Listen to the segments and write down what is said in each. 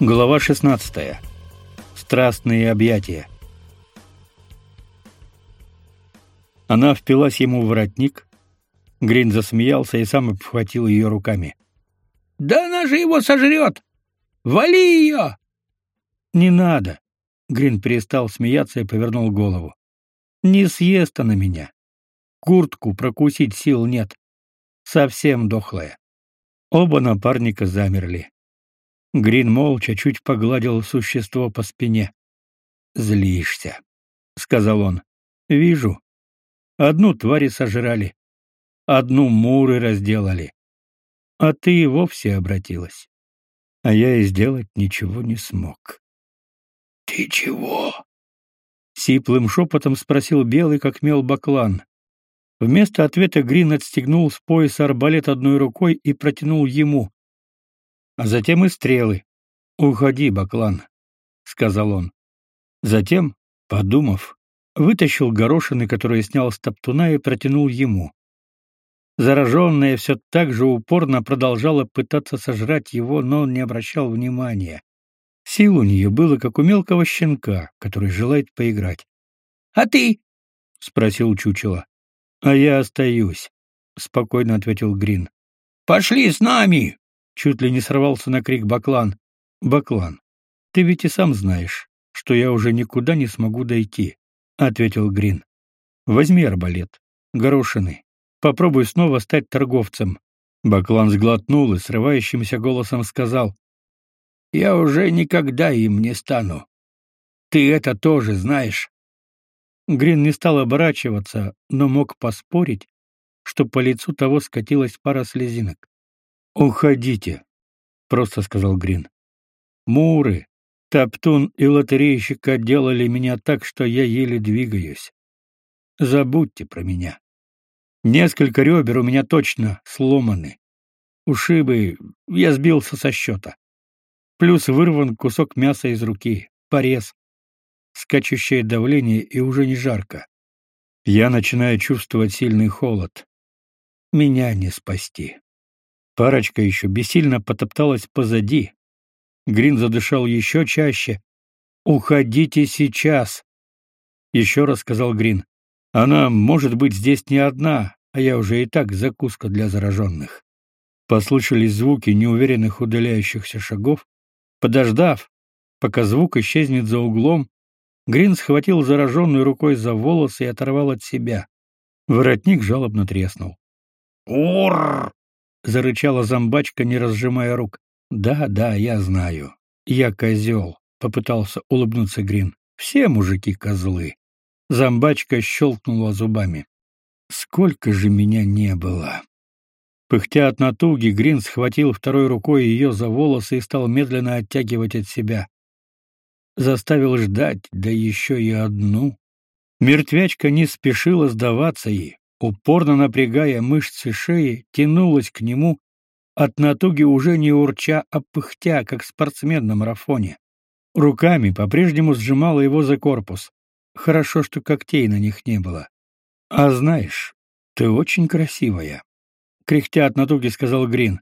Глава 16. Страстные объятия. Она впилась ему в воротник. Грин засмеялся и сам обхватил ее руками. «Да она же его сожрет! Вали ее!» «Не надо!» Грин перестал смеяться и повернул голову. «Не съест она меня. Куртку прокусить сил нет. Совсем дохлая». Оба напарника замерли. Грин молча чуть погладил существо по спине. «Злишься», — сказал он. «Вижу. Одну твари сожрали, одну муры разделали. А ты и вовсе обратилась. А я и сделать ничего не смог». «Ты чего?» Сиплым шепотом спросил белый, как мел баклан. Вместо ответа Грин отстегнул с пояса арбалет одной рукой и протянул ему а затем и стрелы. «Уходи, Баклан», — сказал он. Затем, подумав, вытащил горошины, которые снял с топтуна и протянул ему. Зараженная все так же упорно продолжала пытаться сожрать его, но он не обращал внимания. Сил у нее было, как у мелкого щенка, который желает поиграть. «А ты?» — спросил чучело. «А я остаюсь», — спокойно ответил Грин. «Пошли с нами!» Чуть ли не сорвался на крик Баклан. «Баклан, ты ведь и сам знаешь, что я уже никуда не смогу дойти», — ответил Грин. «Возьми арбалет, горошины. Попробуй снова стать торговцем». Баклан сглотнул и срывающимся голосом сказал. «Я уже никогда им не стану. Ты это тоже знаешь». Грин не стал оборачиваться, но мог поспорить, что по лицу того скатилась пара слезинок. «Уходите», — просто сказал Грин. «Муры, Топтун и лотерейщик отделали меня так, что я еле двигаюсь. Забудьте про меня. Несколько ребер у меня точно сломаны. Ушибы, я сбился со счета. Плюс вырван кусок мяса из руки, порез, скачущее давление и уже не жарко. Я начинаю чувствовать сильный холод. Меня не спасти. Парочка еще бессильно потопталась позади. Грин задышал еще чаще. «Уходите сейчас!» Еще раз сказал Грин. «Она может быть здесь не одна, а я уже и так закуска для зараженных». Послышались звуки неуверенных удаляющихся шагов. Подождав, пока звук исчезнет за углом, Грин схватил зараженную рукой за волосы и оторвал от себя. Воротник жалобно треснул. «Ур!» Зарычала зомбачка, не разжимая рук. Да, да, я знаю. Я козел», — попытался улыбнуться Грин. Все мужики козлы. Зомбачка щелкнула зубами. Сколько же меня не было. Пыхтя от натуги, Грин схватил второй рукой ее за волосы и стал медленно оттягивать от себя. Заставил ждать, да еще и одну. Мертвячка не спешила сдаваться ей упорно напрягая мышцы шеи, тянулась к нему, от натуги уже не урча, а пыхтя, как спортсмен на марафоне. Руками по-прежнему сжимала его за корпус. Хорошо, что когтей на них не было. «А знаешь, ты очень красивая», — кряхтя от натуги сказал Грин.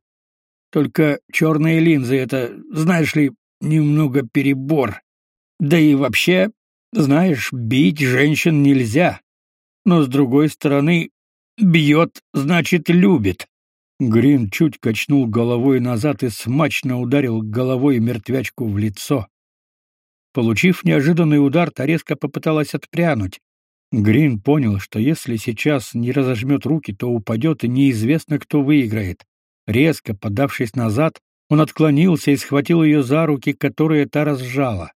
«Только черные линзы — это, знаешь ли, немного перебор. Да и вообще, знаешь, бить женщин нельзя но с другой стороны, бьет, значит, любит. Грин чуть качнул головой назад и смачно ударил головой мертвячку в лицо. Получив неожиданный удар, та резко попыталась отпрянуть. Грин понял, что если сейчас не разожмет руки, то упадет, и неизвестно, кто выиграет. Резко подавшись назад, он отклонился и схватил ее за руки, которые та разжала.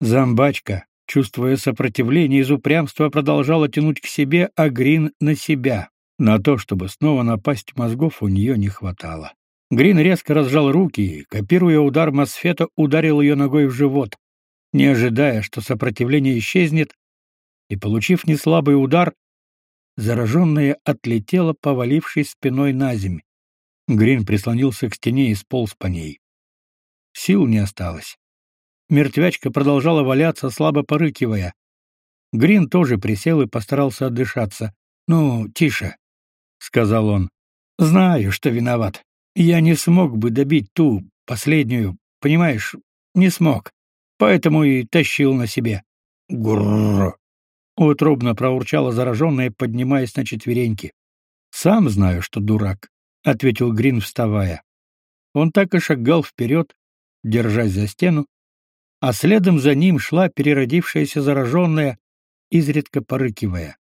Зомбачка, чувствуя сопротивление из упрямства, продолжала тянуть к себе, а Грин на себя. На то, чтобы снова напасть мозгов, у нее не хватало. Грин резко разжал руки и, копируя удар Мосфета, ударил ее ногой в живот, не ожидая, что сопротивление исчезнет, и, получив неслабый удар, зараженная отлетела, повалившись спиной на земь. Грин прислонился к стене и сполз по ней. Сил не осталось. Мертвячка продолжала валяться, слабо порыкивая. Грин тоже присел и постарался отдышаться. «Ну, тише», — сказал он. «Знаю, что виноват. Я не смог бы добить ту, последнюю, понимаешь, Не смог. Поэтому и тащил на себе. Грррр. Утробно проурчала зараженная, поднимаясь на четвереньки. Сам знаю, что дурак, ответил Грин, вставая. Он так и шагал вперед, держась за стену, а следом за ним шла переродившаяся зараженная, изредка порыкивая.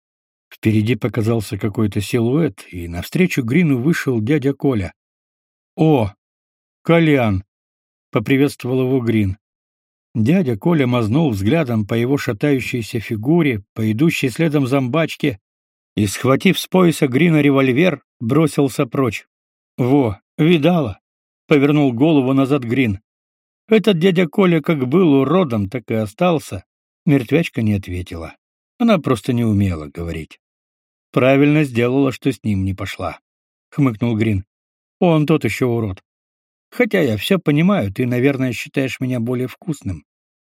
Впереди показался какой-то силуэт, и навстречу Грину вышел дядя Коля. «О, Колян!» — поприветствовал его Грин. Дядя Коля мазнул взглядом по его шатающейся фигуре, по идущей следом зомбачке, и, схватив с пояса Грина револьвер, бросился прочь. «Во, видала!» — повернул голову назад Грин. Этот дядя Коля как был уродом, так и остался. Мертвячка не ответила. Она просто не умела говорить. Правильно сделала, что с ним не пошла, хмыкнул Грин. Он тот еще урод. Хотя я все понимаю, ты, наверное, считаешь меня более вкусным.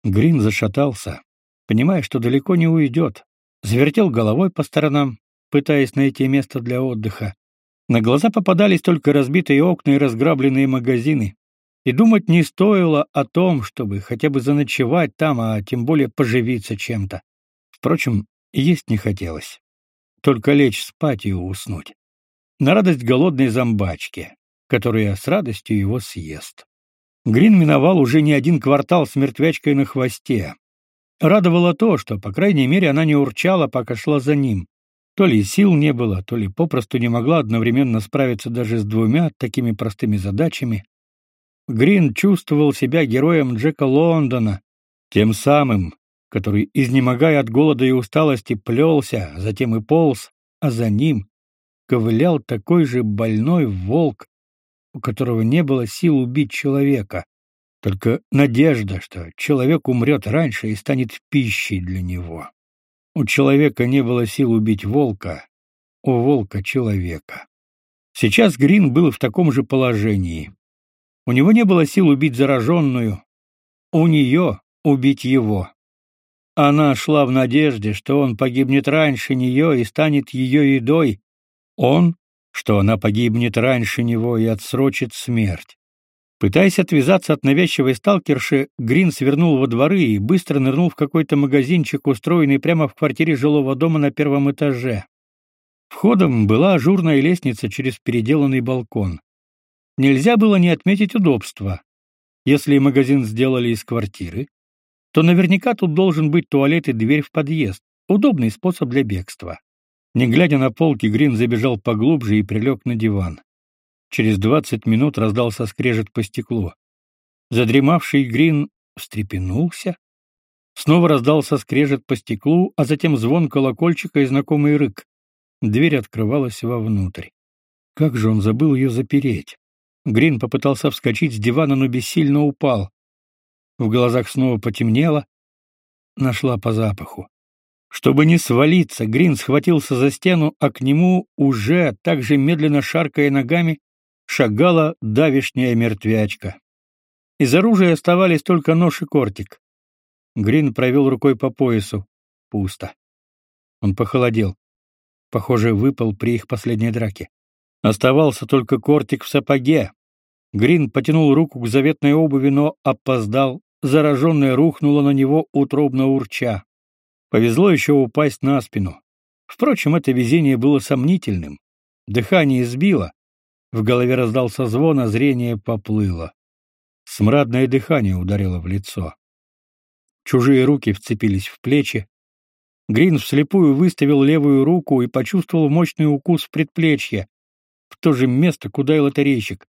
Грин зашатался, понимая, что далеко не уйдет. Завертел головой по сторонам, пытаясь найти место для отдыха. На глаза попадались только разбитые окна и разграбленные магазины. И думать не стоило о том, чтобы хотя бы заночевать там, а тем более поживиться чем-то. Впрочем, есть не хотелось. Только лечь спать и уснуть. На радость голодной зомбачки, которая с радостью его съест. Грин миновал уже не один квартал с мертвячкой на хвосте. Радовало то, что, по крайней мере, она не урчала, пока шла за ним. То ли сил не было, то ли попросту не могла одновременно справиться даже с двумя такими простыми задачами. Грин чувствовал себя героем Джека Лондона, тем самым, который, изнемогая от голода и усталости, плелся, затем и полз, а за ним ковылял такой же больной волк, у которого не было сил убить человека, только надежда, что человек умрет раньше и станет пищей для него. У человека не было сил убить волка, у волка — человека. Сейчас Грин был в таком же положении. У него не было сил убить зараженную, у нее убить его. Она шла в надежде, что он погибнет раньше нее и станет ее едой. Он, что она погибнет раньше него и отсрочит смерть. Пытаясь отвязаться от навязчивой сталкерши, Грин свернул во дворы и быстро нырнул в какой-то магазинчик, устроенный прямо в квартире жилого дома на первом этаже. Входом была ажурная лестница через переделанный балкон. Нельзя было не отметить удобства. Если магазин сделали из квартиры, то наверняка тут должен быть туалет и дверь в подъезд. Удобный способ для бегства. Не глядя на полки, Грин забежал поглубже и прилег на диван. Через двадцать минут раздался скрежет по стеклу. Задремавший Грин встрепенулся. Снова раздался скрежет по стеклу, а затем звон колокольчика и знакомый рык. Дверь открывалась вовнутрь. Как же он забыл ее запереть? Грин попытался вскочить с дивана, но бессильно упал. В глазах снова потемнело. Нашла по запаху. Чтобы не свалиться, Грин схватился за стену, а к нему уже, так же медленно шаркая ногами, шагала давишняя мертвячка. Из оружия оставались только нож и кортик. Грин провел рукой по поясу. Пусто. Он похолодел. Похоже, выпал при их последней драке. Оставался только кортик в сапоге. Грин потянул руку к заветной обуви, но опоздал. Зараженная рухнула на него, утробно урча. Повезло еще упасть на спину. Впрочем, это везение было сомнительным. Дыхание сбило. В голове раздался звон, а зрение поплыло. Смрадное дыхание ударило в лицо. Чужие руки вцепились в плечи. Грин вслепую выставил левую руку и почувствовал мощный укус в предплечье в то же место, куда и лотерейщик.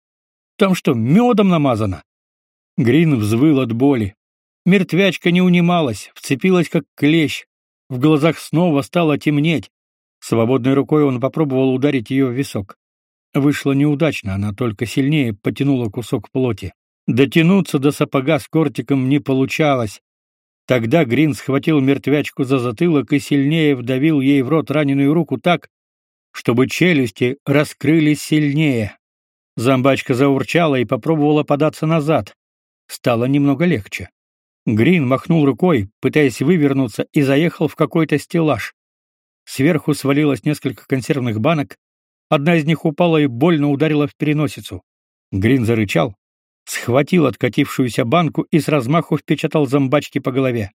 Там что, медом намазано? Грин взвыл от боли. Мертвячка не унималась, вцепилась как клещ. В глазах снова стало темнеть. Свободной рукой он попробовал ударить ее в висок. Вышло неудачно, она только сильнее потянула кусок плоти. Дотянуться до сапога с кортиком не получалось. Тогда Грин схватил мертвячку за затылок и сильнее вдавил ей в рот раненую руку так, чтобы челюсти раскрылись сильнее. Зомбачка заурчала и попробовала податься назад. Стало немного легче. Грин махнул рукой, пытаясь вывернуться, и заехал в какой-то стеллаж. Сверху свалилось несколько консервных банок, одна из них упала и больно ударила в переносицу. Грин зарычал, схватил откатившуюся банку и с размаху впечатал зомбачки по голове.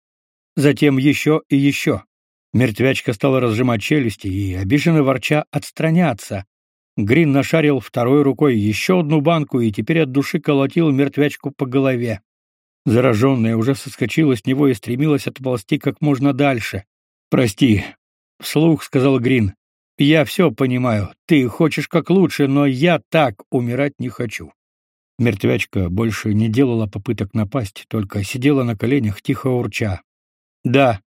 Затем еще и еще. Мертвячка стала разжимать челюсти и, обиженно ворча, отстраняться. Грин нашарил второй рукой еще одну банку и теперь от души колотил мертвячку по голове. Зараженная уже соскочила с него и стремилась отползти как можно дальше. «Прости», — вслух сказал Грин. «Я все понимаю. Ты хочешь как лучше, но я так умирать не хочу». Мертвячка больше не делала попыток напасть, только сидела на коленях, тихо урча. «Да,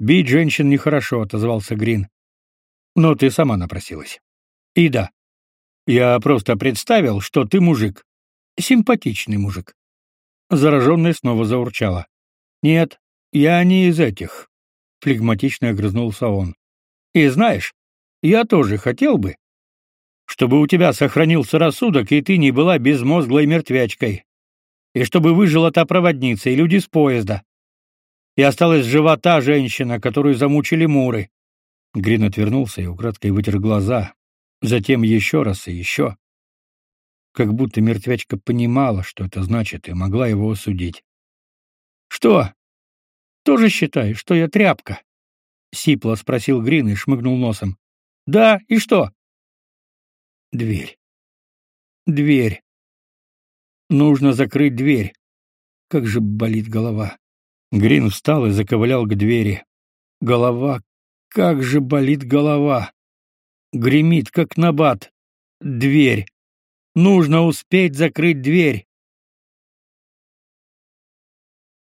бить женщин нехорошо», — отозвался Грин. «Но ты сама напросилась». «И да, я просто представил, что ты мужик. Симпатичный мужик». Зараженная снова заурчала. «Нет, я не из этих», — флегматично огрызнулся он. «И знаешь, я тоже хотел бы, чтобы у тебя сохранился рассудок, и ты не была безмозглой мертвячкой, и чтобы выжила та проводница и люди с поезда, и осталась жива та женщина, которую замучили муры. Грин отвернулся и украдкой вытер глаза, затем еще раз и еще. Как будто мертвячка понимала, что это значит, и могла его осудить. «Что? Тоже считаешь, что я тряпка?» — сипло спросил Грин и шмыгнул носом. «Да, и что?» «Дверь. Дверь. Нужно закрыть дверь. Как же болит голова. Грин встал и заковылял к двери. Голова, как же болит голова. Гремит, как набат. Дверь. Нужно успеть закрыть дверь.